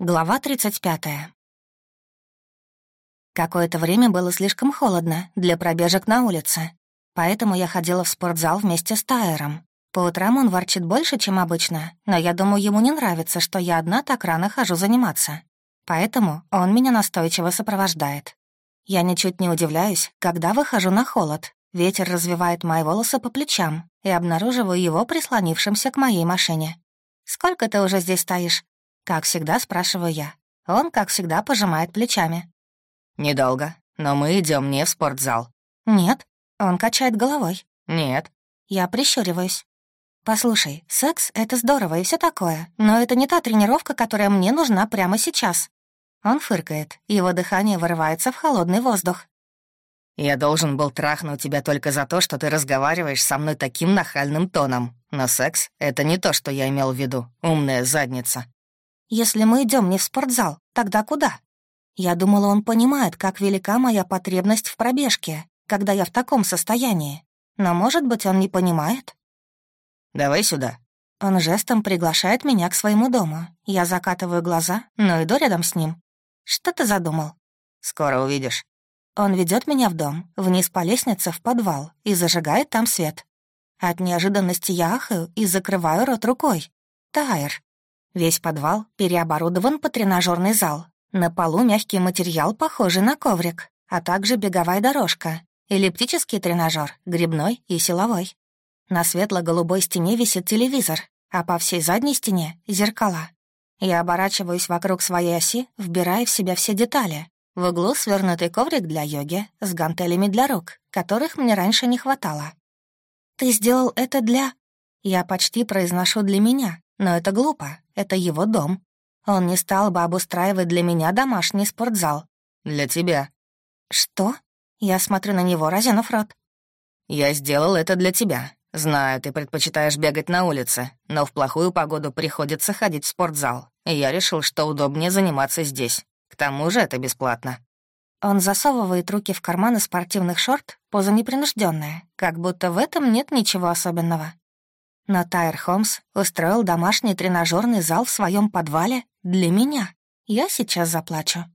Глава 35. Какое-то время было слишком холодно для пробежек на улице, поэтому я ходила в спортзал вместе с Тайером. По утрам он ворчит больше, чем обычно, но я думаю, ему не нравится, что я одна так рано хожу заниматься. Поэтому он меня настойчиво сопровождает. Я ничуть не удивляюсь, когда выхожу на холод. Ветер развивает мои волосы по плечам и обнаруживаю его прислонившимся к моей машине. «Сколько ты уже здесь стоишь?» Как всегда, спрашиваю я. Он, как всегда, пожимает плечами. «Недолго, но мы идем не в спортзал». «Нет». Он качает головой. «Нет». Я прищуриваюсь. «Послушай, секс — это здорово и все такое, но это не та тренировка, которая мне нужна прямо сейчас». Он фыркает, его дыхание вырывается в холодный воздух. «Я должен был трахнуть тебя только за то, что ты разговариваешь со мной таким нахальным тоном. Но секс — это не то, что я имел в виду, умная задница». Если мы идем не в спортзал, тогда куда? Я думала, он понимает, как велика моя потребность в пробежке, когда я в таком состоянии. Но, может быть, он не понимает? «Давай сюда». Он жестом приглашает меня к своему дому. Я закатываю глаза, но иду рядом с ним. «Что ты задумал?» «Скоро увидишь». Он ведет меня в дом, вниз по лестнице в подвал и зажигает там свет. От неожиданности я ахаю и закрываю рот рукой. Тайр. Весь подвал переоборудован под тренажерный зал. На полу мягкий материал, похожий на коврик, а также беговая дорожка, эллиптический тренажер, грибной и силовой. На светло-голубой стене висит телевизор, а по всей задней стене — зеркала. Я оборачиваюсь вокруг своей оси, вбирая в себя все детали. В углу свернутый коврик для йоги с гантелями для рук, которых мне раньше не хватало. «Ты сделал это для...» Я почти произношу «для меня», но это глупо, это его дом. Он не стал бы обустраивать для меня домашний спортзал. Для тебя. Что? Я смотрю на него, разинув рот. Я сделал это для тебя. Знаю, ты предпочитаешь бегать на улице, но в плохую погоду приходится ходить в спортзал. И я решил, что удобнее заниматься здесь. К тому же это бесплатно. Он засовывает руки в карманы спортивных шорт, поза непринужденная, как будто в этом нет ничего особенного. Но Тайр Холмс устроил домашний тренажерный зал в своем подвале для меня. Я сейчас заплачу.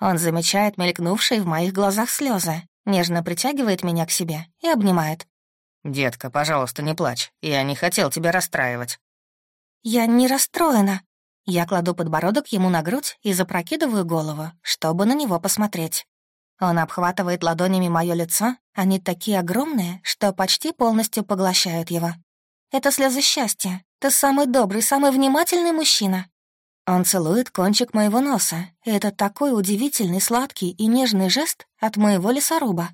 Он замечает мелькнувшие в моих глазах слезы, нежно притягивает меня к себе и обнимает. «Детка, пожалуйста, не плачь. Я не хотел тебя расстраивать». «Я не расстроена». Я кладу подбородок ему на грудь и запрокидываю голову, чтобы на него посмотреть. Он обхватывает ладонями мое лицо, они такие огромные, что почти полностью поглощают его. Это слезы счастья. Ты самый добрый, самый внимательный мужчина. Он целует кончик моего носа, и это такой удивительный, сладкий и нежный жест от моего лесоруба.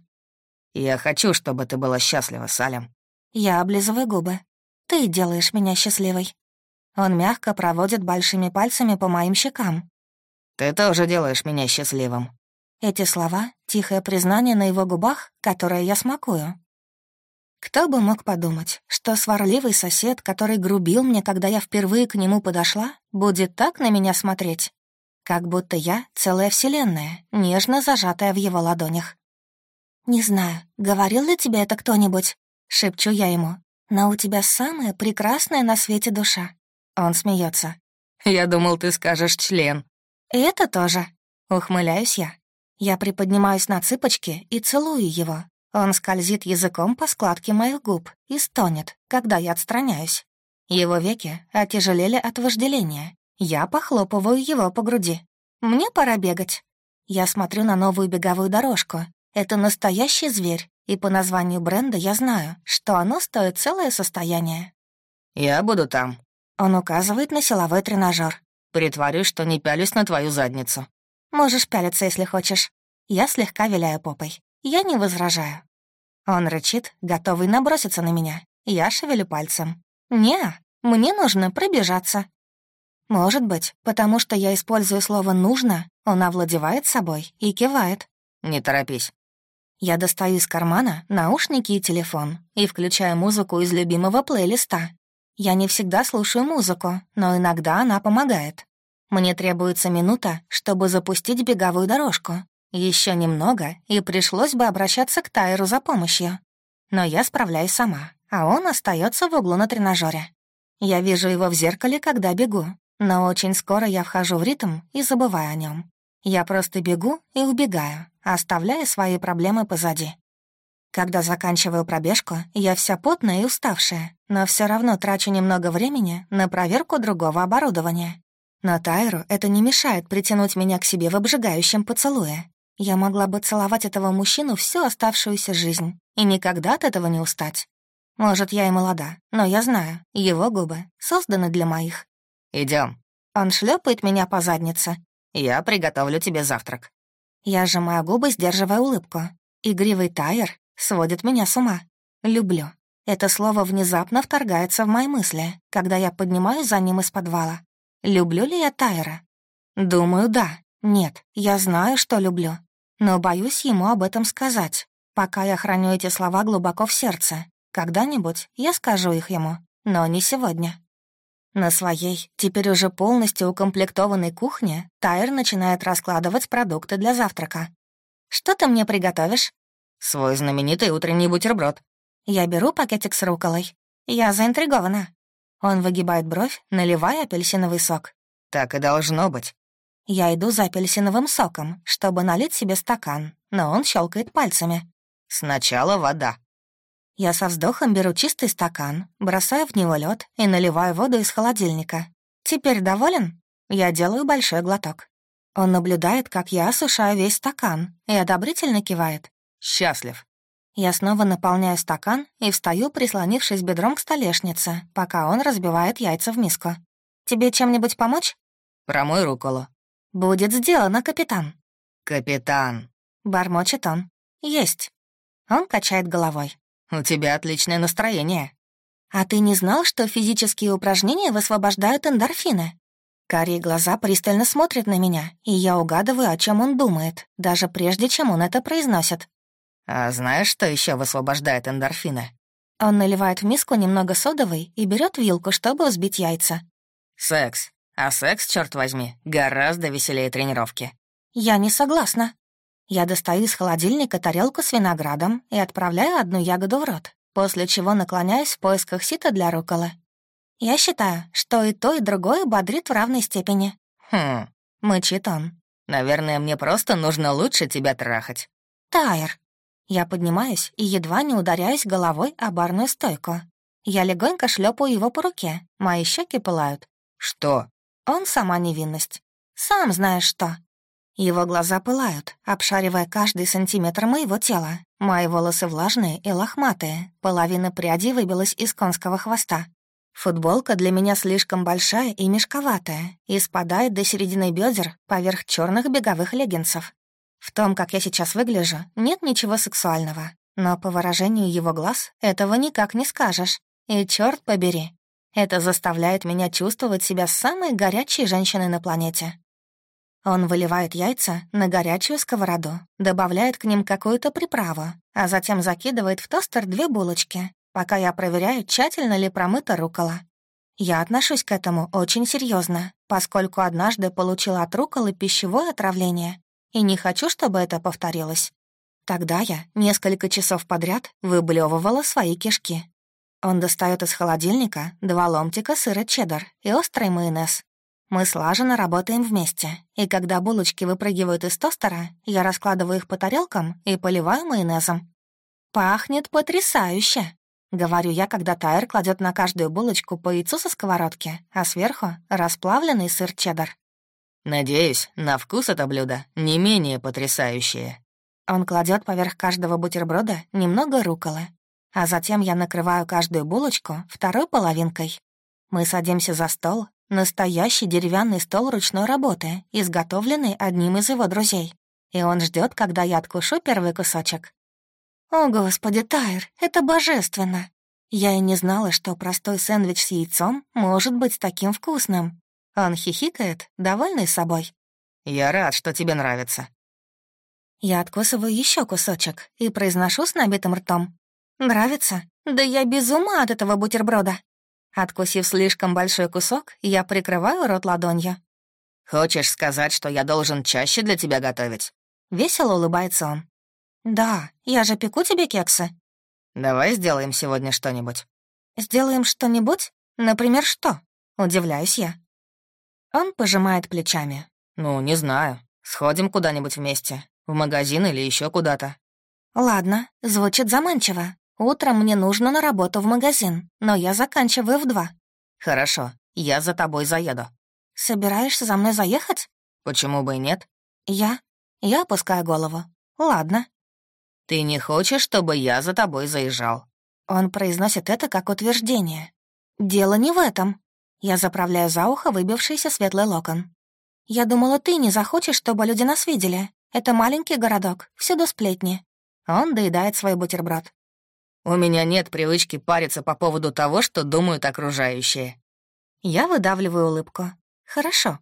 «Я хочу, чтобы ты была счастлива, Салем». Я облизываю губы. «Ты делаешь меня счастливой». Он мягко проводит большими пальцами по моим щекам. «Ты тоже делаешь меня счастливым». Эти слова — тихое признание на его губах, которое я смакую. Кто бы мог подумать, что сварливый сосед, который грубил мне, когда я впервые к нему подошла, будет так на меня смотреть? Как будто я — целая вселенная, нежно зажатая в его ладонях. «Не знаю, говорил ли тебе это кто-нибудь?» — шепчу я ему. «Но у тебя самая прекрасная на свете душа». Он смеется. «Я думал, ты скажешь член». «Это тоже», — ухмыляюсь я. Я приподнимаюсь на цыпочки и целую его, он скользит языком по складке моих губ и стонет, когда я отстраняюсь. Его веки отяжелели от вожделения. Я похлопываю его по груди. «Мне пора бегать». Я смотрю на новую беговую дорожку. Это настоящий зверь, и по названию бренда я знаю, что оно стоит целое состояние. «Я буду там». Он указывает на силовой тренажер. «Притворюсь, что не пялюсь на твою задницу». «Можешь пялиться, если хочешь». Я слегка виляю попой. Я не возражаю. Он рычит, готовый наброситься на меня. Я шевелю пальцем. «Не, мне нужно пробежаться». Может быть, потому что я использую слово «нужно», он овладевает собой и кивает. «Не торопись». Я достаю из кармана наушники и телефон и включаю музыку из любимого плейлиста. Я не всегда слушаю музыку, но иногда она помогает. Мне требуется минута, чтобы запустить беговую дорожку, еще немного, и пришлось бы обращаться к Тайру за помощью. Но я справляюсь сама, а он остается в углу на тренажере. Я вижу его в зеркале, когда бегу. Но очень скоро я вхожу в ритм и забываю о нем. Я просто бегу и убегаю, оставляя свои проблемы позади. Когда заканчиваю пробежку, я вся потная и уставшая, но все равно трачу немного времени на проверку другого оборудования. Но Тайру это не мешает притянуть меня к себе в обжигающем поцелуе. Я могла бы целовать этого мужчину всю оставшуюся жизнь и никогда от этого не устать. Может, я и молода, но я знаю, его губы созданы для моих. Идем. Он шлепает меня по заднице. Я приготовлю тебе завтрак. Я сжимаю губы, сдерживая улыбку. Игривый Тайр сводит меня с ума. Люблю. Это слово внезапно вторгается в мои мысли, когда я поднимаюсь за ним из подвала. Люблю ли я Тайра? Думаю, да. Нет, я знаю, что люблю. Но боюсь ему об этом сказать, пока я храню эти слова глубоко в сердце. Когда-нибудь я скажу их ему, но не сегодня. На своей, теперь уже полностью укомплектованной кухне Тайр начинает раскладывать продукты для завтрака. «Что ты мне приготовишь?» «Свой знаменитый утренний бутерброд». Я беру пакетик с руколой. Я заинтригована. Он выгибает бровь, наливая апельсиновый сок. «Так и должно быть». Я иду за апельсиновым соком, чтобы налить себе стакан, но он щелкает пальцами. «Сначала вода». Я со вздохом беру чистый стакан, бросаю в него лед и наливаю воду из холодильника. «Теперь доволен?» Я делаю большой глоток. Он наблюдает, как я осушаю весь стакан, и одобрительно кивает. «Счастлив». Я снова наполняю стакан и встаю, прислонившись бедром к столешнице, пока он разбивает яйца в миску. «Тебе чем-нибудь помочь?» «Промой руколу». «Будет сделано, капитан». «Капитан». Бормочет он. «Есть». Он качает головой. «У тебя отличное настроение». «А ты не знал, что физические упражнения высвобождают эндорфины?» Карие глаза пристально смотрят на меня, и я угадываю, о чем он думает, даже прежде, чем он это произносит. А знаешь, что еще высвобождает эндорфины? Он наливает в миску немного содовой и берет вилку, чтобы взбить яйца. Секс. А секс, черт возьми, гораздо веселее тренировки. Я не согласна. Я достаю из холодильника тарелку с виноградом и отправляю одну ягоду в рот, после чего наклоняюсь в поисках сита для руколы. Я считаю, что и то, и другое бодрит в равной степени. Хм, мычит он. Наверное, мне просто нужно лучше тебя трахать. Тайр, я поднимаюсь и едва не ударяюсь головой о барную стойку. Я легонько шлепаю его по руке, мои щеки пылают. «Что?» Он сама невинность. «Сам знаешь что». Его глаза пылают, обшаривая каждый сантиметр моего тела. Мои волосы влажные и лохматые, половина пряди выбилась из конского хвоста. Футболка для меня слишком большая и мешковатая и спадает до середины бедер поверх черных беговых леггинсов. В том, как я сейчас выгляжу, нет ничего сексуального, но по выражению его глаз этого никак не скажешь. И черт побери, это заставляет меня чувствовать себя самой горячей женщиной на планете. Он выливает яйца на горячую сковороду, добавляет к ним какую-то приправу, а затем закидывает в тостер две булочки, пока я проверяю, тщательно ли промыта рукола. Я отношусь к этому очень серьезно, поскольку однажды получила от руколы пищевое отравление и не хочу, чтобы это повторилось. Тогда я несколько часов подряд выблевывала свои кишки. Он достает из холодильника два ломтика сыра чеддер и острый майонез. Мы слаженно работаем вместе, и когда булочки выпрыгивают из тостера, я раскладываю их по тарелкам и поливаю майонезом. «Пахнет потрясающе!» — говорю я, когда Тайр кладет на каждую булочку по яйцу со сковородки, а сверху — расплавленный сыр чеддер. Надеюсь, на вкус это блюдо не менее потрясающее. Он кладет поверх каждого бутерброда немного руколы, а затем я накрываю каждую булочку второй половинкой. Мы садимся за стол, настоящий деревянный стол ручной работы, изготовленный одним из его друзей. И он ждет, когда я откушу первый кусочек. «О, господи, Тайр, это божественно!» Я и не знала, что простой сэндвич с яйцом может быть таким вкусным. Он хихикает, довольный собой. «Я рад, что тебе нравится». Я откусываю еще кусочек и произношу с набитым ртом. «Нравится? Да я без ума от этого бутерброда». Откусив слишком большой кусок, я прикрываю рот ладонью. «Хочешь сказать, что я должен чаще для тебя готовить?» Весело улыбается он. «Да, я же пеку тебе кексы». «Давай сделаем сегодня что-нибудь». «Сделаем что-нибудь? Например, что?» Удивляюсь я. Он пожимает плечами. «Ну, не знаю. Сходим куда-нибудь вместе. В магазин или еще куда-то». «Ладно, звучит заманчиво. Утром мне нужно на работу в магазин, но я заканчиваю в два». «Хорошо, я за тобой заеду». «Собираешься за мной заехать?» «Почему бы и нет?» «Я?» Я опускаю голову. «Ладно». «Ты не хочешь, чтобы я за тобой заезжал?» Он произносит это как утверждение. «Дело не в этом». Я заправляю за ухо выбившийся светлый локон. «Я думала, ты не захочешь, чтобы люди нас видели. Это маленький городок, всюду сплетни». Он доедает свой бутерброд. «У меня нет привычки париться по поводу того, что думают окружающие». Я выдавливаю улыбку. «Хорошо,